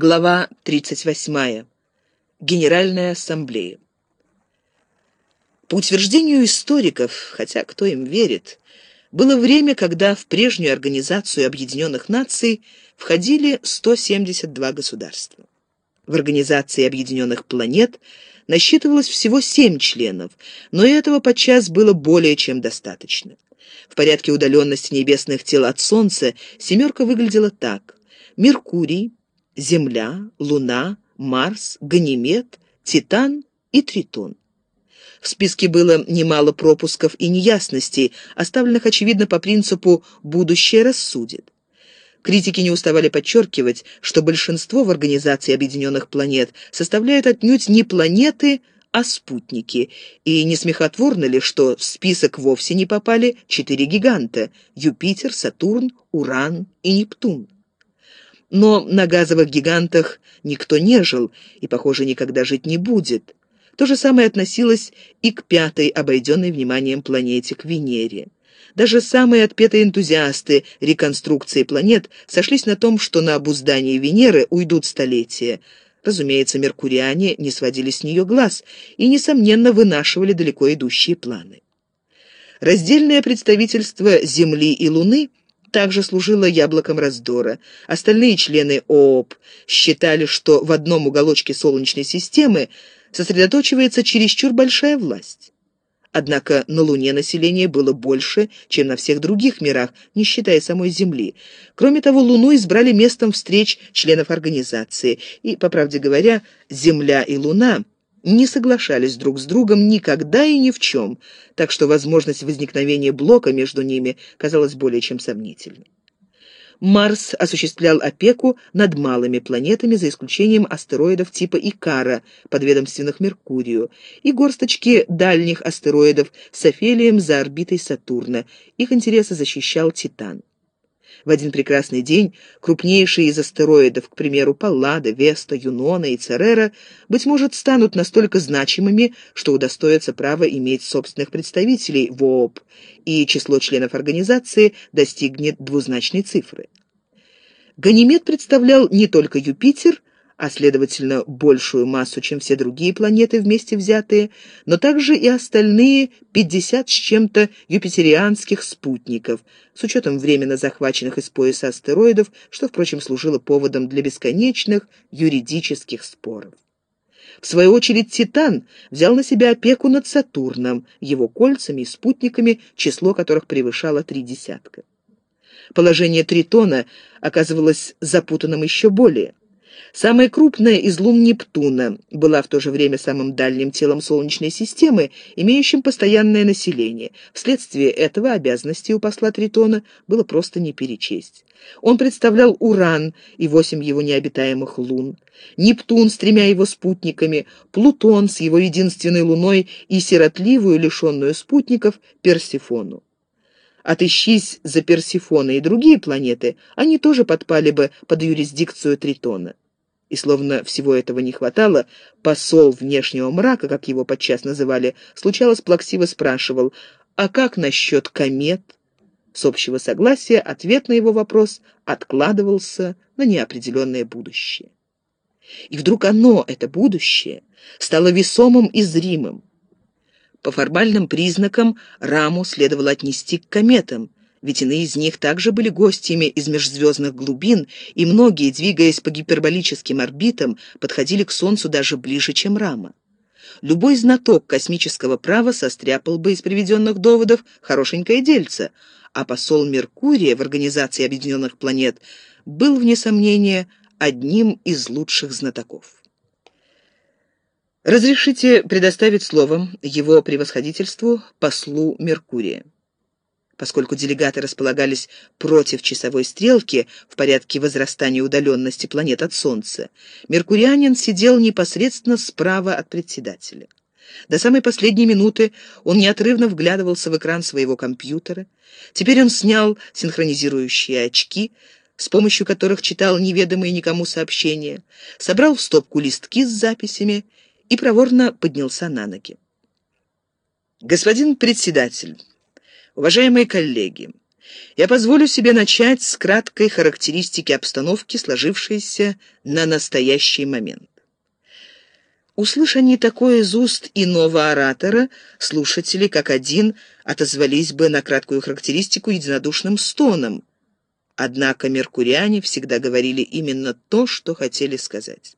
Глава 38. Генеральная ассамблея. По утверждению историков, хотя кто им верит, было время, когда в прежнюю Организацию Объединенных Наций входили 172 государства. В Организации Объединенных Планет насчитывалось всего 7 членов, но и этого подчас было более чем достаточно. В порядке удаленности небесных тел от Солнца семерка выглядела так. Меркурий, Земля, Луна, Марс, Ганимед, Титан и Тритон. В списке было немало пропусков и неясностей, оставленных, очевидно, по принципу «будущее рассудит». Критики не уставали подчеркивать, что большинство в Организации Объединенных Планет составляют отнюдь не планеты, а спутники, и не смехотворно ли, что в список вовсе не попали четыре гиганта – Юпитер, Сатурн, Уран и Нептун. Но на газовых гигантах никто не жил и, похоже, никогда жить не будет. То же самое относилось и к пятой, обойденной вниманием планете, к Венере. Даже самые отпетые энтузиасты реконструкции планет сошлись на том, что на обуздание Венеры уйдут столетия. Разумеется, меркуриане не сводили с нее глаз и, несомненно, вынашивали далеко идущие планы. Раздельное представительство Земли и Луны также служила яблоком раздора. Остальные члены ООП считали, что в одном уголочке Солнечной системы сосредоточивается чересчур большая власть. Однако на Луне население было больше, чем на всех других мирах, не считая самой Земли. Кроме того, Луну избрали местом встреч членов организации, и, по правде говоря, Земля и Луна – не соглашались друг с другом никогда и ни в чем, так что возможность возникновения блока между ними казалась более чем сомнительной. Марс осуществлял опеку над малыми планетами, за исключением астероидов типа Икара, подведомственных Меркурию, и горсточки дальних астероидов с Офелием за орбитой Сатурна. Их интересы защищал Титан. В один прекрасный день крупнейшие из астероидов, к примеру, Паллада, Веста, Юнона и Церера, быть может, станут настолько значимыми, что удостоятся права иметь собственных представителей в ООП, и число членов организации достигнет двузначной цифры. Ганимед представлял не только Юпитер, а, следовательно, большую массу, чем все другие планеты вместе взятые, но также и остальные 50 с чем-то юпитерианских спутников, с учетом временно захваченных из пояса астероидов, что, впрочем, служило поводом для бесконечных юридических споров. В свою очередь Титан взял на себя опеку над Сатурном, его кольцами и спутниками, число которых превышало три десятка. Положение Тритона оказывалось запутанным еще более. Самая крупная из лун Нептуна была в то же время самым дальним телом Солнечной системы, имеющим постоянное население. Вследствие этого обязанностей у посла Тритона было просто не перечесть. Он представлял Уран и восемь его необитаемых лун, Нептун с тремя его спутниками, Плутон с его единственной луной и сиротливую, лишенную спутников, Персифону. Отыщись за Персифона и другие планеты, они тоже подпали бы под юрисдикцию Тритона. И словно всего этого не хватало, посол внешнего мрака, как его подчас называли, случалось плаксиво спрашивал, а как насчет комет? С общего согласия ответ на его вопрос откладывался на неопределенное будущее. И вдруг оно, это будущее, стало весомым и зримым. По формальным признакам раму следовало отнести к кометам, ведь иные из них также были гостями из межзвездных глубин, и многие, двигаясь по гиперболическим орбитам, подходили к Солнцу даже ближе, чем рама. Любой знаток космического права состряпал бы из приведенных доводов хорошенькое дельце, а посол Меркурия в Организации Объединенных Планет был, вне сомнения, одним из лучших знатоков. Разрешите предоставить слово его превосходительству послу Меркурия. Поскольку делегаты располагались против часовой стрелки в порядке возрастания удаленности планет от Солнца, меркурианин сидел непосредственно справа от председателя. До самой последней минуты он неотрывно вглядывался в экран своего компьютера. Теперь он снял синхронизирующие очки, с помощью которых читал неведомые никому сообщения, собрал в стопку листки с записями и проворно поднялся на ноги. «Господин председатель», Уважаемые коллеги, Я позволю себе начать с краткой характеристики обстановки, сложившейся на настоящий момент. Услыша не такое из уст иного оратора, слушатели, как один, отозвались бы на краткую характеристику единодушным стоном. Однако меркуриане всегда говорили именно то, что хотели сказать.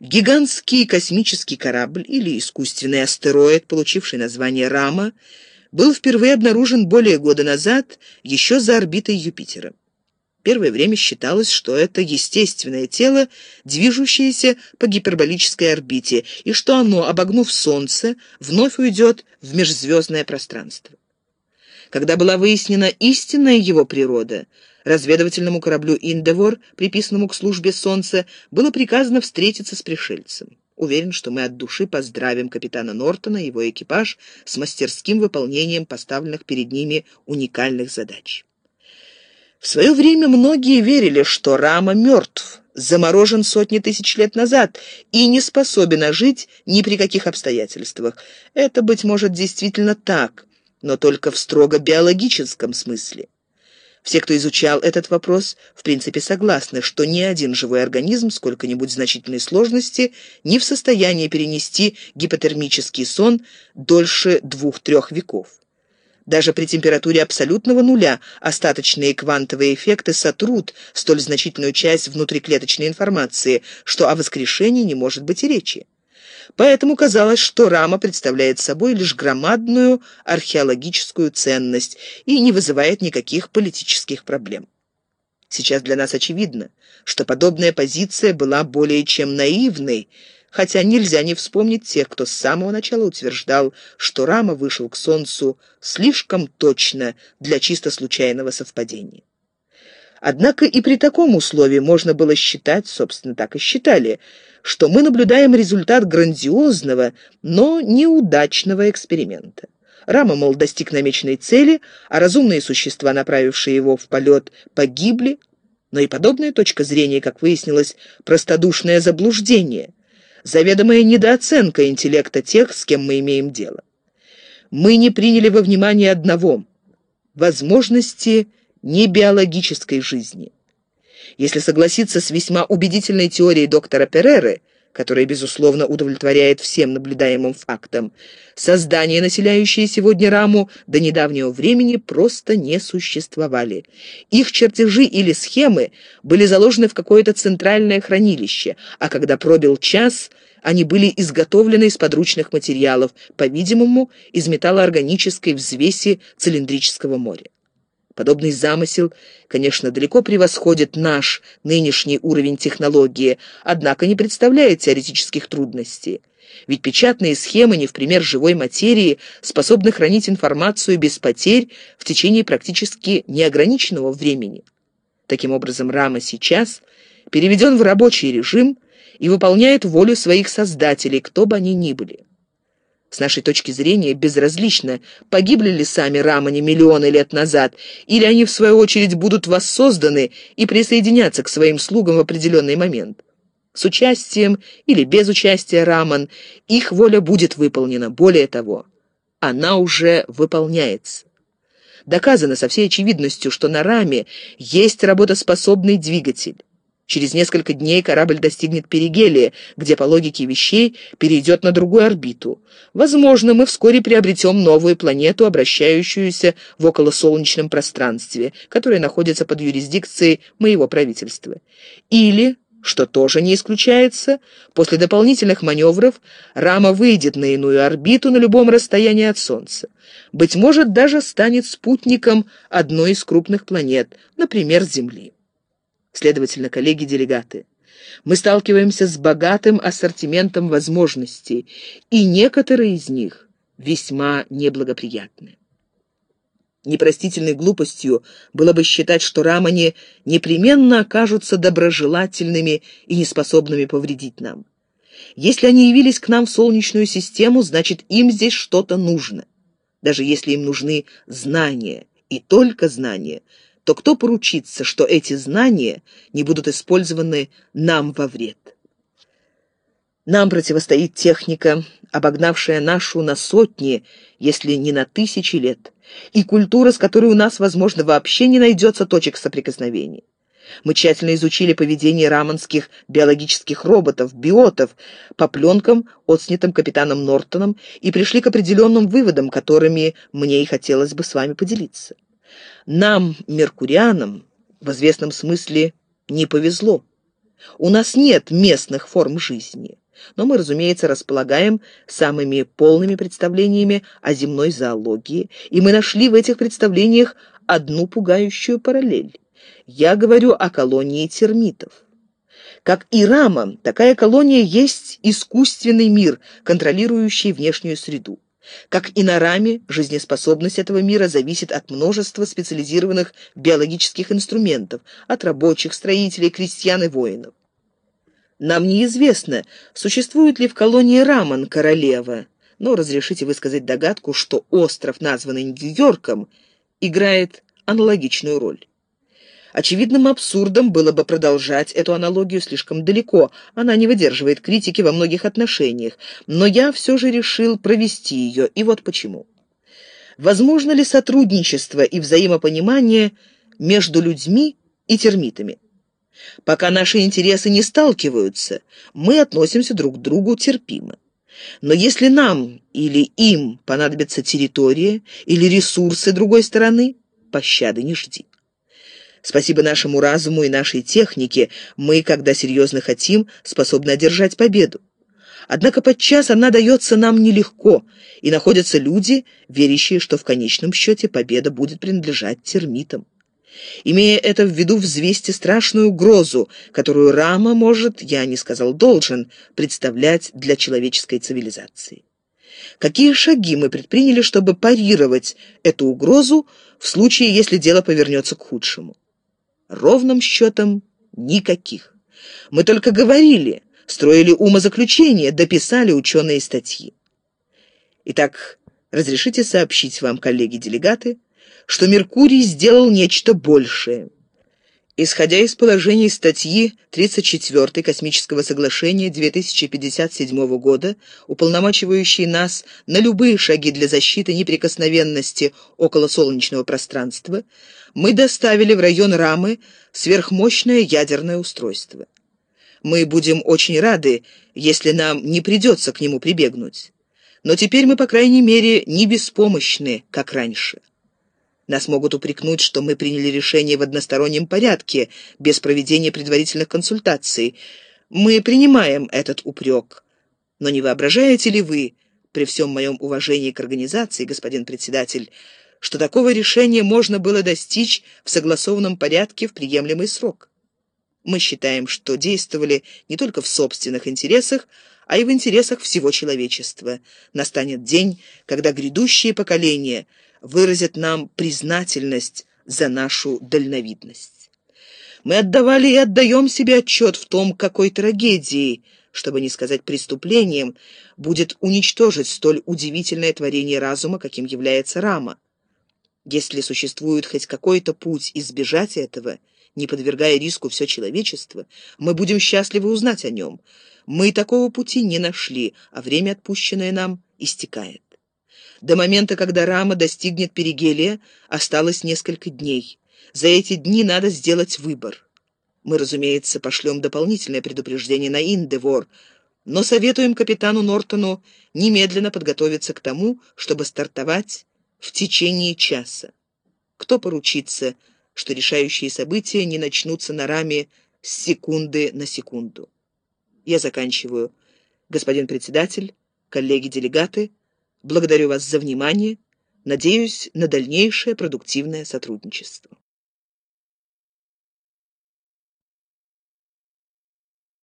Гигантский космический корабль или искусственный астероид, получивший название Рама, был впервые обнаружен более года назад еще за орбитой Юпитера. Первое время считалось, что это естественное тело, движущееся по гиперболической орбите, и что оно, обогнув Солнце, вновь уйдет в межзвездное пространство. Когда была выяснена истинная его природа, разведывательному кораблю «Индевор», приписанному к службе Солнца, было приказано встретиться с пришельцем. Уверен, что мы от души поздравим капитана Нортона и его экипаж с мастерским выполнением поставленных перед ними уникальных задач. В свое время многие верили, что Рама мертв, заморожен сотни тысяч лет назад и не способен ожить ни при каких обстоятельствах. Это, быть может, действительно так, но только в строго биологическом смысле. Все, кто изучал этот вопрос, в принципе согласны, что ни один живой организм сколько-нибудь значительной сложности не в состоянии перенести гипотермический сон дольше двух-трех веков. Даже при температуре абсолютного нуля остаточные квантовые эффекты сотрут столь значительную часть внутриклеточной информации, что о воскрешении не может быть и речи. Поэтому казалось, что рама представляет собой лишь громадную археологическую ценность и не вызывает никаких политических проблем. Сейчас для нас очевидно, что подобная позиция была более чем наивной, хотя нельзя не вспомнить тех, кто с самого начала утверждал, что Рама вышел к Солнцу слишком точно для чисто случайного совпадения. Однако и при таком условии можно было считать, собственно, так и считали, что мы наблюдаем результат грандиозного, но неудачного эксперимента. Рама, мол, достиг намеченной цели, а разумные существа, направившие его в полет, погибли, но и подобная точка зрения, как выяснилось, простодушное заблуждение, заведомая недооценка интеллекта тех, с кем мы имеем дело. Мы не приняли во внимание одного – возможности небиологической жизни. Если согласиться с весьма убедительной теорией доктора Переры, которая, безусловно, удовлетворяет всем наблюдаемым фактам, создания, населяющие сегодня раму, до недавнего времени просто не существовали. Их чертежи или схемы были заложены в какое-то центральное хранилище, а когда пробил час, они были изготовлены из подручных материалов, по-видимому, из металлоорганической взвеси цилиндрического моря. Подобный замысел, конечно, далеко превосходит наш нынешний уровень технологии, однако не представляет теоретических трудностей. Ведь печатные схемы не в пример живой материи способны хранить информацию без потерь в течение практически неограниченного времени. Таким образом, рама сейчас переведен в рабочий режим и выполняет волю своих создателей, кто бы они ни были. С нашей точки зрения безразлично, погибли ли сами рамани миллионы лет назад, или они, в свою очередь, будут воссозданы и присоединятся к своим слугам в определенный момент. С участием или без участия раман их воля будет выполнена. Более того, она уже выполняется. Доказано со всей очевидностью, что на раме есть работоспособный двигатель. Через несколько дней корабль достигнет перигелия, где по логике вещей перейдет на другую орбиту. Возможно, мы вскоре приобретем новую планету, обращающуюся в околосолнечном пространстве, которая находится под юрисдикцией моего правительства. Или, что тоже не исключается, после дополнительных маневров рама выйдет на иную орбиту на любом расстоянии от Солнца. Быть может, даже станет спутником одной из крупных планет, например, Земли. Следовательно, коллеги-делегаты, мы сталкиваемся с богатым ассортиментом возможностей, и некоторые из них весьма неблагоприятны. Непростительной глупостью было бы считать, что рамани непременно окажутся доброжелательными и неспособными повредить нам. Если они явились к нам в Солнечную систему, значит, им здесь что-то нужно. Даже если им нужны знания, и только знания – то кто поручится, что эти знания не будут использованы нам во вред? Нам противостоит техника, обогнавшая нашу на сотни, если не на тысячи лет, и культура, с которой у нас, возможно, вообще не найдется точек соприкосновения. Мы тщательно изучили поведение раманских биологических роботов, биотов, по пленкам, отснятым капитаном Нортоном, и пришли к определенным выводам, которыми мне и хотелось бы с вами поделиться. Нам, меркурианам, в известном смысле не повезло. У нас нет местных форм жизни но мы, разумеется, располагаем самыми полными представлениями о земной зоологии, и мы нашли в этих представлениях одну пугающую параллель. Я говорю о колонии термитов. Как и рама, такая колония есть искусственный мир, контролирующий внешнюю среду. Как и на раме, жизнеспособность этого мира зависит от множества специализированных биологических инструментов, от рабочих, строителей, крестьян и воинов. Нам неизвестно, существует ли в колонии Раман королева, но разрешите высказать догадку, что остров, названный Нью-Йорком, играет аналогичную роль. Очевидным абсурдом было бы продолжать эту аналогию слишком далеко, она не выдерживает критики во многих отношениях, но я все же решил провести ее, и вот почему. Возможно ли сотрудничество и взаимопонимание между людьми и термитами? Пока наши интересы не сталкиваются, мы относимся друг к другу терпимо. Но если нам или им понадобится территория или ресурсы другой стороны, пощады не жди. Спасибо нашему разуму и нашей технике, мы, когда серьезно хотим, способны одержать победу. Однако подчас она дается нам нелегко, и находятся люди, верящие, что в конечном счете победа будет принадлежать термитам. Имея это в виду, взвесьте страшную угрозу, которую Рама может, я не сказал должен, представлять для человеческой цивилизации. Какие шаги мы предприняли, чтобы парировать эту угрозу в случае, если дело повернется к худшему? Ровным счетом никаких. Мы только говорили, строили умозаключения, дописали ученые статьи. Итак, разрешите сообщить вам, коллеги-делегаты, что Меркурий сделал нечто большее. Исходя из положений статьи 34 Космического соглашения 2057 года, уполномачивающей нас на любые шаги для защиты неприкосновенности околосолнечного пространства, мы доставили в район Рамы сверхмощное ядерное устройство. Мы будем очень рады, если нам не придется к нему прибегнуть. Но теперь мы, по крайней мере, не беспомощны, как раньше. Нас могут упрекнуть, что мы приняли решение в одностороннем порядке, без проведения предварительных консультаций. Мы принимаем этот упрек. Но не воображаете ли вы, при всем моем уважении к организации, господин председатель, что такого решения можно было достичь в согласованном порядке в приемлемый срок? Мы считаем, что действовали не только в собственных интересах, а и в интересах всего человечества. Настанет день, когда грядущие поколения – выразят нам признательность за нашу дальновидность. Мы отдавали и отдаем себе отчет в том, какой трагедией, чтобы не сказать преступлением, будет уничтожить столь удивительное творение разума, каким является Рама. Если существует хоть какой-то путь избежать этого, не подвергая риску все человечество, мы будем счастливы узнать о нем. Мы такого пути не нашли, а время, отпущенное нам, истекает. До момента, когда рама достигнет перигелия, осталось несколько дней. За эти дни надо сделать выбор. Мы, разумеется, пошлем дополнительное предупреждение на Индевор, но советуем капитану Нортону немедленно подготовиться к тому, чтобы стартовать в течение часа. Кто поручится, что решающие события не начнутся на раме с секунды на секунду? Я заканчиваю. Господин председатель, коллеги-делегаты, Благодарю вас за внимание. Надеюсь на дальнейшее продуктивное сотрудничество.